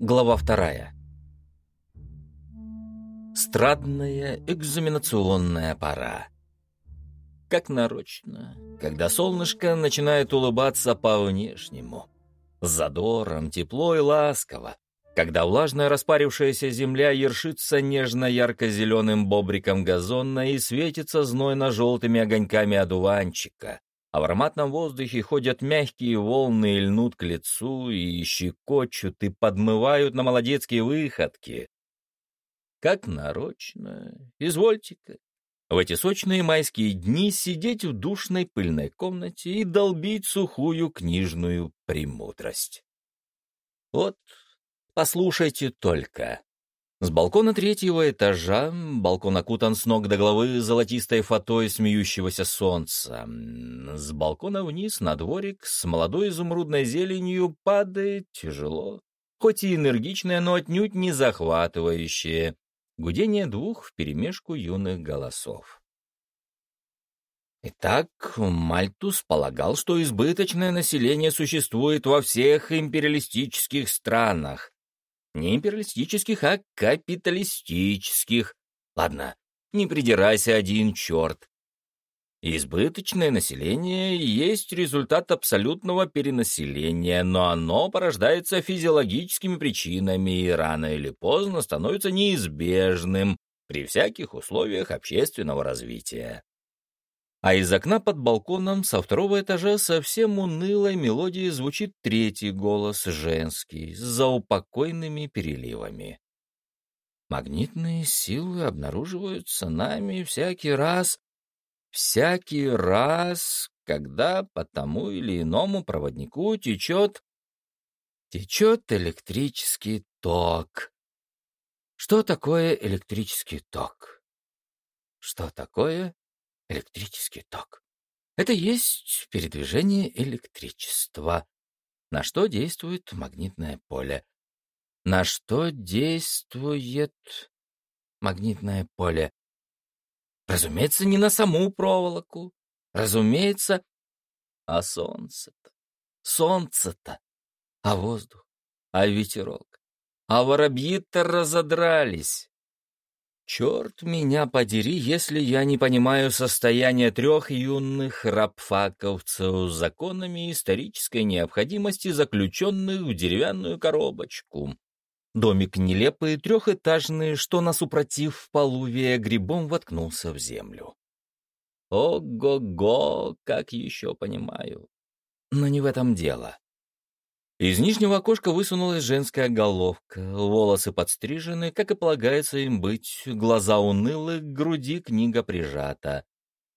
Глава вторая. Страдная экзаменационная пора. Как нарочно, когда солнышко начинает улыбаться по-внешнему. С задором, тепло и ласково. Когда влажная распарившаяся земля ершится нежно-ярко-зеленым бобриком газона и светится знойно-желтыми огоньками одуванчика а в ароматном воздухе ходят мягкие волны и льнут к лицу, и щекочут, и подмывают на молодецкие выходки. Как нарочно, извольте-ка, в эти сочные майские дни сидеть в душной пыльной комнате и долбить сухую книжную премудрость. Вот, послушайте только. С балкона третьего этажа, балкон окутан с ног до головы золотистой фатой смеющегося солнца. С балкона вниз на дворик с молодой изумрудной зеленью падает тяжело, хоть и энергичное, но отнюдь не захватывающее, гудение двух вперемешку юных голосов. Итак, Мальтус полагал, что избыточное население существует во всех империалистических странах, не империалистических, а капиталистических. Ладно, не придирайся один черт. Избыточное население есть результат абсолютного перенаселения, но оно порождается физиологическими причинами и рано или поздно становится неизбежным при всяких условиях общественного развития а из окна под балконом со второго этажа совсем унылой мелодией звучит третий голос женский с заупокойными переливами. Магнитные силы обнаруживаются нами всякий раз, всякий раз, когда по тому или иному проводнику течет течет электрический ток. Что такое электрический ток? Что такое электрический ток. Это есть передвижение электричества. На что действует магнитное поле? На что действует магнитное поле? Разумеется, не на саму проволоку. Разумеется, а солнце-то, солнце-то, а воздух, а ветерок, а воробьи-то разодрались. Черт меня подери, если я не понимаю состояние трех юных рабфаковцев законами исторической необходимости, заключенных в деревянную коробочку. Домик нелепый, трехэтажный, что насупротив полувия грибом воткнулся в землю. Ого-го, как еще понимаю. Но не в этом дело. Из нижнего окошка высунулась женская головка, волосы подстрижены, как и полагается им быть, глаза унылы, к груди книга прижата.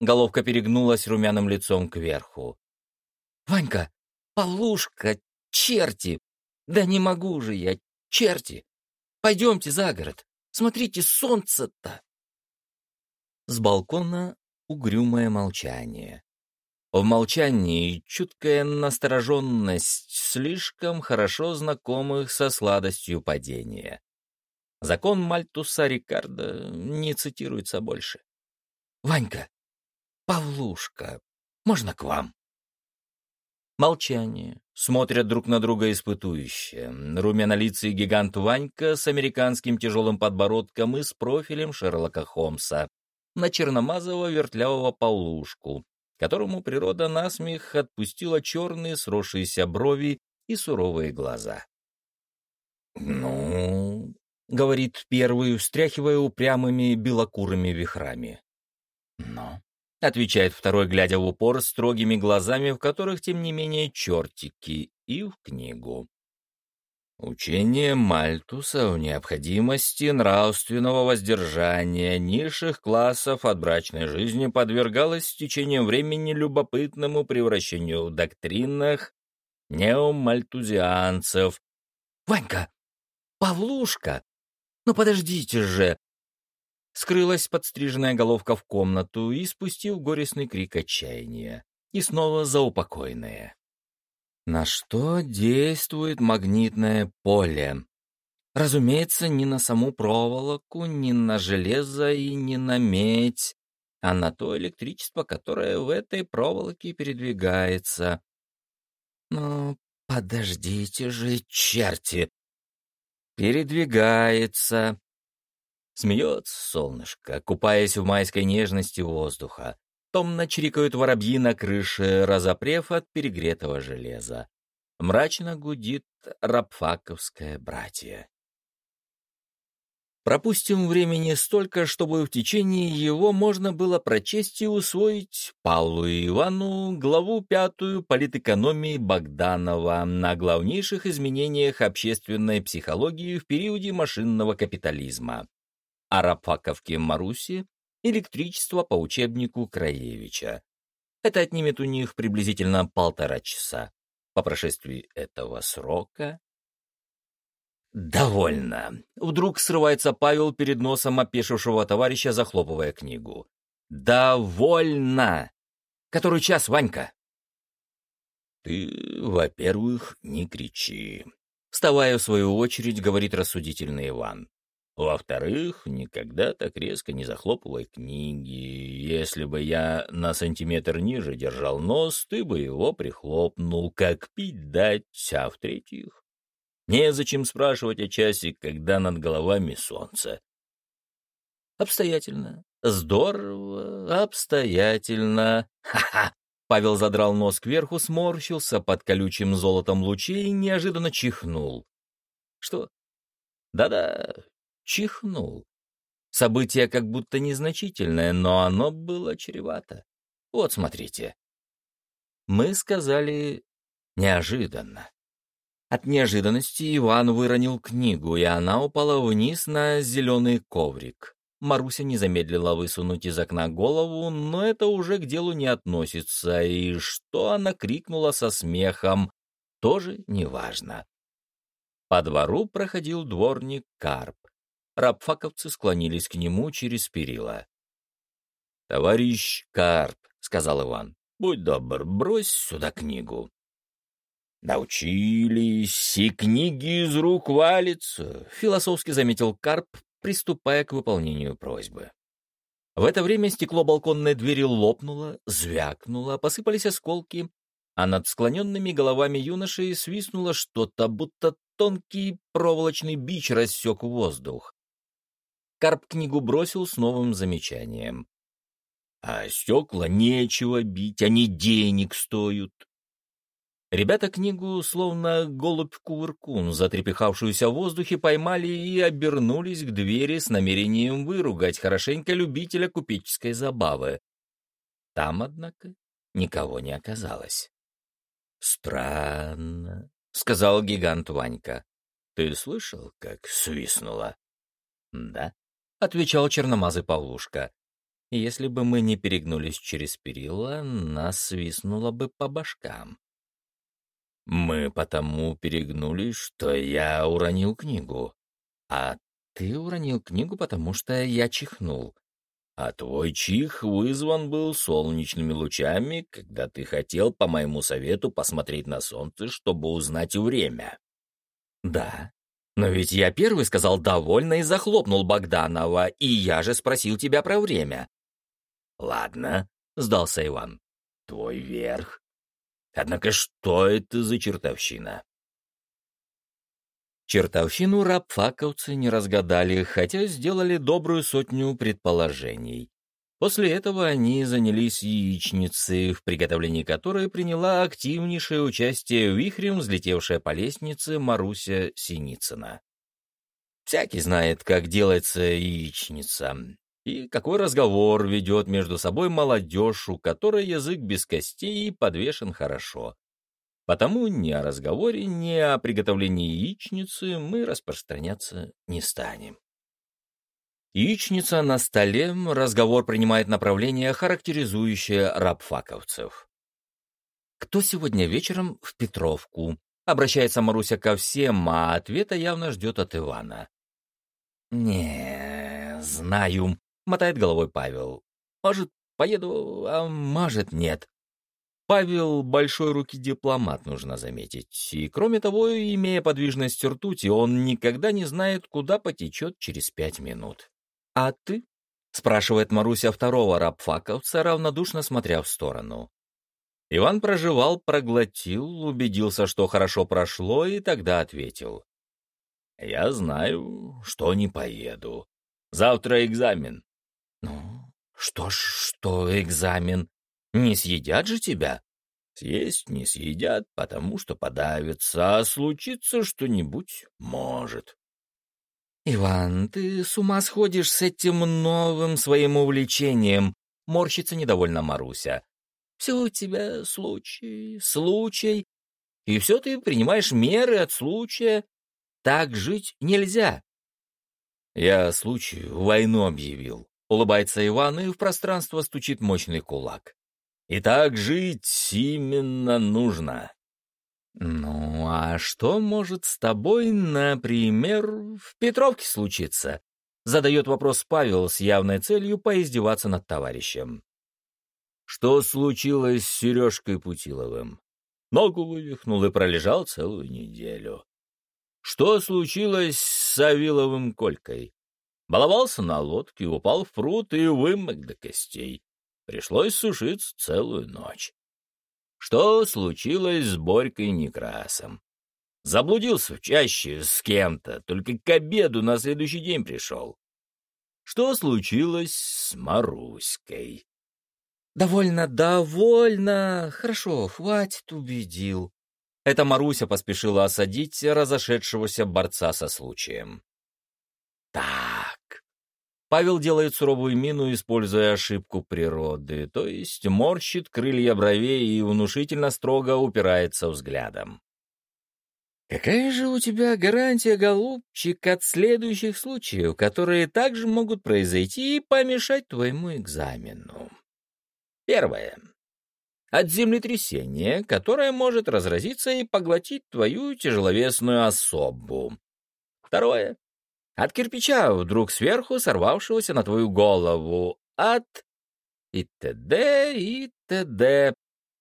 Головка перегнулась румяным лицом кверху. «Ванька! Полушка! Черти! Да не могу же я! Черти! Пойдемте за город! Смотрите, солнце-то!» С балкона угрюмое молчание. В молчании чуткая настороженность слишком хорошо знакомых со сладостью падения. Закон Мальтуса Рикардо не цитируется больше. «Ванька! Павлушка! Можно к вам?» Молчание. Смотрят друг на друга испытующе. Румянолицый гигант Ванька с американским тяжелым подбородком и с профилем Шерлока Холмса. На черномазого вертлявого Павлушку, которому природа насмех отпустила черные сросшиеся брови и суровые глаза. «Ну...» — говорит первый, встряхивая упрямыми белокурыми вихрами. «Но...» — отвечает второй, глядя в упор строгими глазами, в которых, тем не менее, чертики, и в книгу. Учение Мальтуса о необходимости нравственного воздержания низших классов от брачной жизни подвергалось с течением времени любопытному превращению в доктринах неомальтузианцев. «Ванька! Павлушка! Ну подождите же!» Скрылась подстриженная головка в комнату и спустил горестный крик отчаяния. И снова заупокойная. На что действует магнитное поле? Разумеется, ни на саму проволоку, ни на железо и ни на медь, а на то электричество, которое в этой проволоке передвигается. Но подождите же, черти! передвигается. Смеется солнышко, купаясь в майской нежности воздуха. Томно чирикают воробьи на крыше, разопрев от перегретого железа. Мрачно гудит рабфаковское братье. Пропустим времени столько, чтобы в течение его можно было прочесть и усвоить Павлу и Ивану главу пятую политэкономии Богданова на главнейших изменениях общественной психологии в периоде машинного капитализма. А Рапфаковке Маруси электричество по учебнику Краевича. Это отнимет у них приблизительно полтора часа. По прошествии этого срока «Довольно!» — вдруг срывается Павел перед носом опешившего товарища, захлопывая книгу. «Довольно! Который час, Ванька?» «Ты, во-первых, не кричи», — вставая в свою очередь, говорит рассудительный Иван. «Во-вторых, никогда так резко не захлопывай книги. Если бы я на сантиметр ниже держал нос, ты бы его прихлопнул, как пить дать. А в-третьих, Незачем спрашивать о часе, когда над головами солнце. Обстоятельно. Здорово, обстоятельно. Ха-ха! Павел задрал нос кверху, сморщился под колючим золотом лучей и неожиданно чихнул. Что? Да-да, чихнул. Событие как будто незначительное, но оно было чревато. Вот смотрите. Мы сказали неожиданно. От неожиданности Иван выронил книгу, и она упала вниз на зеленый коврик. Маруся не замедлила высунуть из окна голову, но это уже к делу не относится, и что она крикнула со смехом, тоже неважно. По двору проходил дворник Карп. Рабфаковцы склонились к нему через перила. «Товарищ Карп», — сказал Иван, — «будь добр, брось сюда книгу». «Научились, и книги из рук валятся», — философски заметил Карп, приступая к выполнению просьбы. В это время стекло балконной двери лопнуло, звякнуло, посыпались осколки, а над склоненными головами юношей свистнуло что-то, будто тонкий проволочный бич рассек воздух. Карп книгу бросил с новым замечанием. «А стекла нечего бить, они денег стоят. Ребята книгу, словно голубь-кувыркун, затрепехавшуюся в воздухе, поймали и обернулись к двери с намерением выругать хорошенько любителя купеческой забавы. Там, однако, никого не оказалось. «Странно», — сказал гигант Ванька. «Ты слышал, как свистнуло?» «Да», — отвечал черномазый Павлушка. «Если бы мы не перегнулись через перила, нас свистнуло бы по башкам». Мы потому перегнулись, что я уронил книгу. А ты уронил книгу, потому что я чихнул. А твой чих вызван был солнечными лучами, когда ты хотел, по моему совету, посмотреть на солнце, чтобы узнать время. Да, но ведь я первый сказал «довольно» и захлопнул Богданова, и я же спросил тебя про время. Ладно, сдался Иван. Твой верх. Однако что это за чертовщина? Чертовщину рабфаковцы не разгадали, хотя сделали добрую сотню предположений. После этого они занялись яичницей, в приготовлении которой приняла активнейшее участие вихрем взлетевшая по лестнице Маруся Синицына. Всякий знает, как делается яичница и какой разговор ведет между собой молодежь, у которой язык без костей подвешен хорошо. Потому ни о разговоре, ни о приготовлении яичницы мы распространяться не станем. Яичница на столе, разговор принимает направление, характеризующее рабфаковцев. «Кто сегодня вечером в Петровку?» Обращается Маруся ко всем, а ответа явно ждет от Ивана. «Не, знаю», мотает головой Павел. Может, поеду, а может, нет. Павел большой руки дипломат, нужно заметить. И, кроме того, имея подвижность ртути, он никогда не знает, куда потечет через пять минут. «А ты?» — спрашивает Маруся второго рабфаковца, равнодушно смотря в сторону. Иван проживал, проглотил, убедился, что хорошо прошло, и тогда ответил. Я знаю, что не поеду. Завтра экзамен. Ну, что ж, что экзамен? Не съедят же тебя? Съесть не съедят, потому что подавятся, а случится что-нибудь может. «Иван, ты с ума сходишь с этим новым своим увлечением», — морщится недовольно Маруся. «Все у тебя случай, случай, и все ты принимаешь меры от случая. Так жить нельзя». «Я случаю войну объявил», — улыбается Иван, и в пространство стучит мощный кулак. «И так жить именно нужно». «Ну, а что может с тобой, например, в Петровке случиться?» Задает вопрос Павел с явной целью поиздеваться над товарищем. «Что случилось с Сережкой Путиловым?» Ногу вывихнул и пролежал целую неделю. «Что случилось с Савиловым Колькой?» Баловался на лодке, упал в пруд и вымок до костей. Пришлось сушиться целую ночь. Что случилось с Борькой Некрасом? Заблудился в чаще с кем-то, только к обеду на следующий день пришел. Что случилось с Маруськой? «Довольно, довольно. Хорошо, хватит, убедил». Это Маруся поспешила осадить разошедшегося борца со случаем. «Так, Павел делает суровую мину, используя ошибку природы, то есть морщит крылья бровей и внушительно строго упирается взглядом. «Какая же у тебя гарантия, голубчик, от следующих случаев, которые также могут произойти и помешать твоему экзамену?» Первое. От землетрясения, которое может разразиться и поглотить твою тяжеловесную особу. Второе от кирпича, вдруг сверху сорвавшегося на твою голову, от и т.д. и т.д.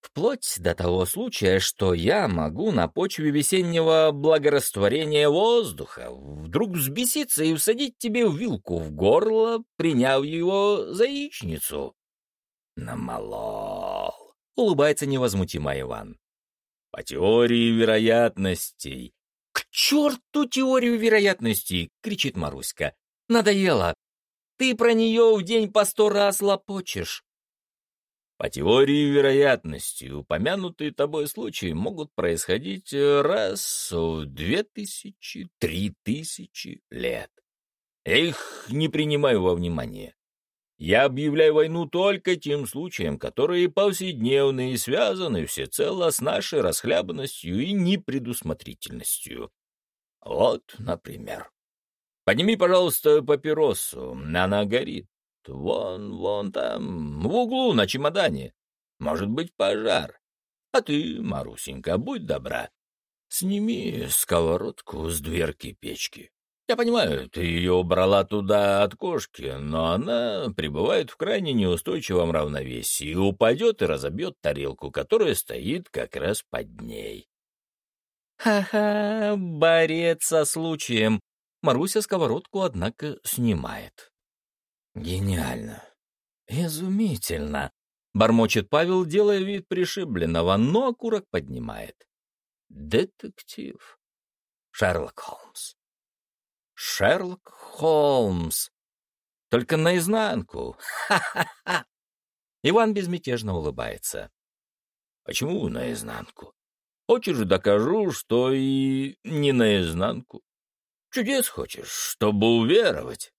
Вплоть до того случая, что я могу на почве весеннего благорастворения воздуха вдруг взбеситься и всадить тебе вилку в горло, приняв его за яичницу. Намолол. Улыбается невозмутимо Иван. По теории вероятностей, «К черту теорию вероятностей!» — кричит Маруська. «Надоело! Ты про нее в день по сто раз лопочешь!» По теории вероятности, упомянутые тобой случаи могут происходить раз в две тысячи, три тысячи лет. Я их не принимаю во внимание. Я объявляю войну только тем случаям, которые повседневные и связаны всецело с нашей расхлябанностью и непредусмотрительностью. Вот, например. Подними, пожалуйста, папиросу, она горит. Вон, вон там, в углу на чемодане. Может быть, пожар. А ты, Марусенька, будь добра, сними сковородку с дверки печки. Я понимаю, ты ее убрала туда от кошки, но она пребывает в крайне неустойчивом равновесии и упадет и разобьет тарелку, которая стоит как раз под ней. Ха-ха, борец со случаем. Маруся сковородку, однако, снимает. Гениально. Изумительно. Бормочет Павел, делая вид пришибленного, но окурок поднимает. Детектив. Шерлок Холмс. Шерлок Холмс. Только наизнанку. Ха-ха-ха. Иван безмятежно улыбается. Почему наизнанку? Хочешь, докажу, что и не наизнанку. Чудес хочешь, чтобы уверовать?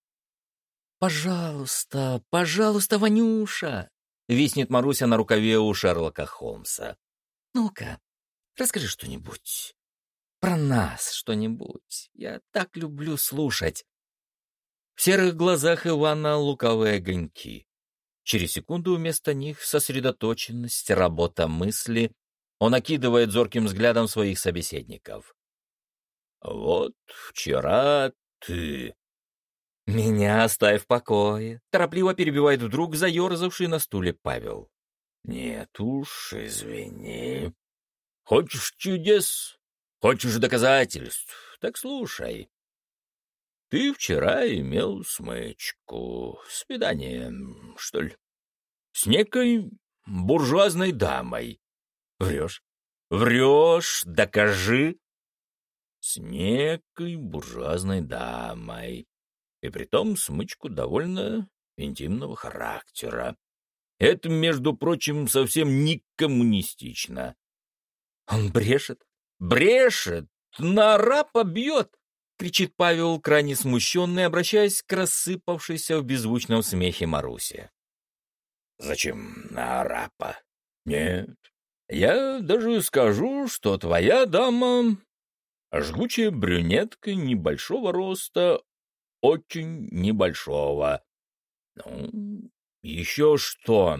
«Пожалуйста, пожалуйста, Ванюша!» — виснет Маруся на рукаве у Шерлока Холмса. «Ну-ка, расскажи что-нибудь. Про нас что-нибудь. Я так люблю слушать. В серых глазах Ивана луковые огоньки. Через секунду вместо них сосредоточенность, работа мысли. Он окидывает зорким взглядом своих собеседников. «Вот вчера ты...» «Меня оставь в покое», — торопливо перебивает вдруг заерзавший на стуле Павел. «Нет уж, извини. Хочешь чудес? Хочешь доказательств? Так слушай. Ты вчера имел смычку, свидание, что ли, с некой буржуазной дамой. Врешь? Врешь? Докажи. с некой буржуазной дамой, и притом смычку довольно интимного характера. Это, между прочим, совсем не коммунистично. Он брешет, брешет, на арапа бьет, кричит Павел, крайне смущенный, обращаясь к рассыпавшейся в беззвучном смехе Марусе. Зачем на арапа? Нет, я даже скажу, что твоя дама жгучая брюнетка небольшого роста, очень небольшого. Ну, еще что?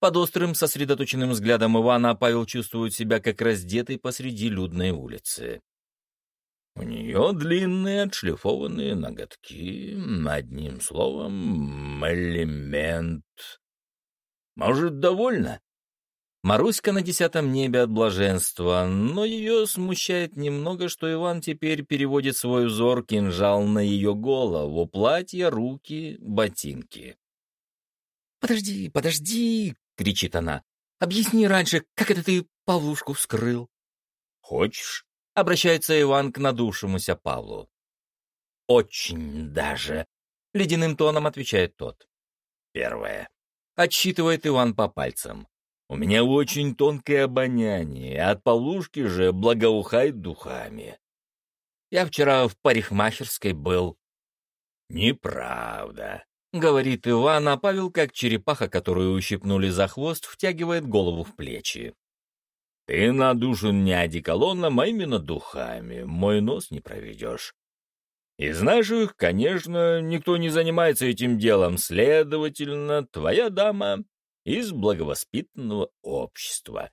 Под острым, сосредоточенным взглядом Ивана Павел чувствует себя как раздетый посреди людной улицы. У нее длинные отшлифованные ноготки, одним словом, элемент. Может, довольно? Маруська на десятом небе от блаженства, но ее смущает немного, что Иван теперь переводит свой взор кинжал на ее голову, платье, руки, ботинки. «Подожди, подожди!» — кричит она. «Объясни раньше, как это ты Павлушку вскрыл?» «Хочешь?» — обращается Иван к надувшемуся Павлу. «Очень даже!» — ледяным тоном отвечает тот. «Первое». Отсчитывает Иван по пальцам. У меня очень тонкое обоняние, а от Павлушки же благоухает духами. Я вчера в парикмахерской был. Неправда, — говорит Иван, а Павел, как черепаха, которую ущипнули за хвост, втягивает голову в плечи. Ты надушен не одеколоном, а именно духами. Мой нос не проведешь. Из наших, конечно, никто не занимается этим делом, следовательно, твоя дама из благовоспитанного общества.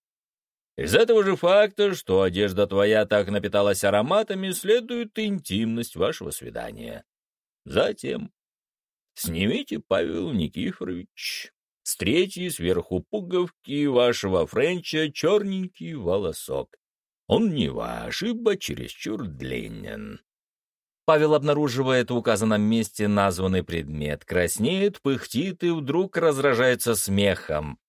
Из этого же факта, что одежда твоя так напиталась ароматами, следует интимность вашего свидания. Затем снимите, Павел Никифорович, с третьей сверху пуговки вашего френча черненький волосок. Он не ваш, ибо чересчур длинен. Павел обнаруживает в указанном месте названный предмет, краснеет, пыхтит и вдруг разражается смехом.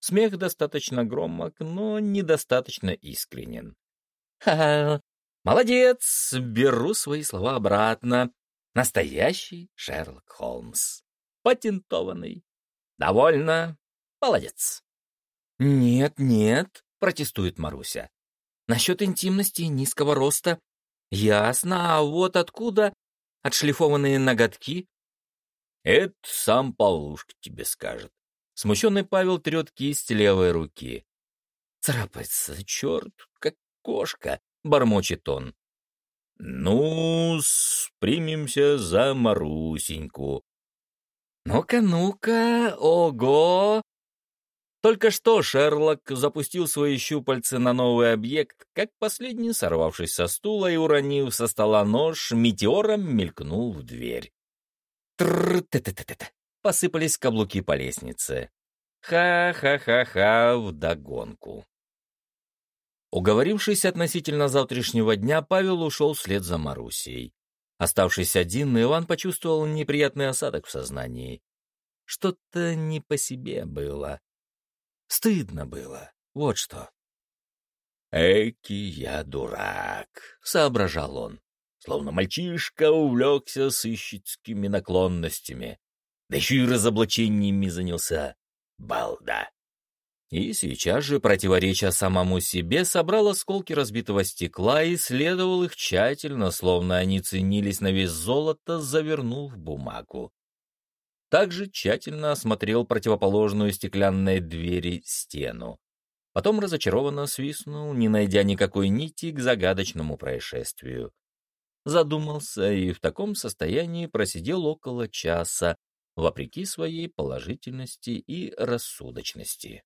Смех достаточно громок, но недостаточно искренен. «Ха-ха! Молодец! Беру свои слова обратно. Настоящий Шерлок Холмс. Патентованный. Довольно. Молодец!» «Нет, нет!» — протестует Маруся. «Насчет интимности и низкого роста Ясно, а вот откуда отшлифованные ноготки? Это сам Павлушка тебе скажет. Смущенный Павел трет кисть левой руки. Царапается, черт, как кошка, бормочет он. Ну, примемся за Марусеньку. Ну-ка, ну-ка, ого! Только что Шерлок запустил свои щупальца на новый объект, как последний, сорвавшись со стула и уронив со стола нож, метеором мелькнул в дверь. Тр-т-т-т-т. Посыпались каблуки по лестнице. Ха-ха-ха-ха вдогонку. Уговорившись относительно завтрашнего дня, Павел ушел вслед за Марусей. Оставшись один, Иван почувствовал неприятный осадок в сознании. Что-то не по себе было. Стыдно было. Вот что. «Эки я дурак», — соображал он. Словно мальчишка увлекся сыщицкими наклонностями. Да еще и разоблачениями занялся. Балда. И сейчас же, противореча самому себе, собрал осколки разбитого стекла и исследовал их тщательно, словно они ценились на вес золота, завернул в бумагу также тщательно осмотрел противоположную стеклянной двери стену. Потом разочарованно свистнул, не найдя никакой нити к загадочному происшествию. Задумался и в таком состоянии просидел около часа, вопреки своей положительности и рассудочности.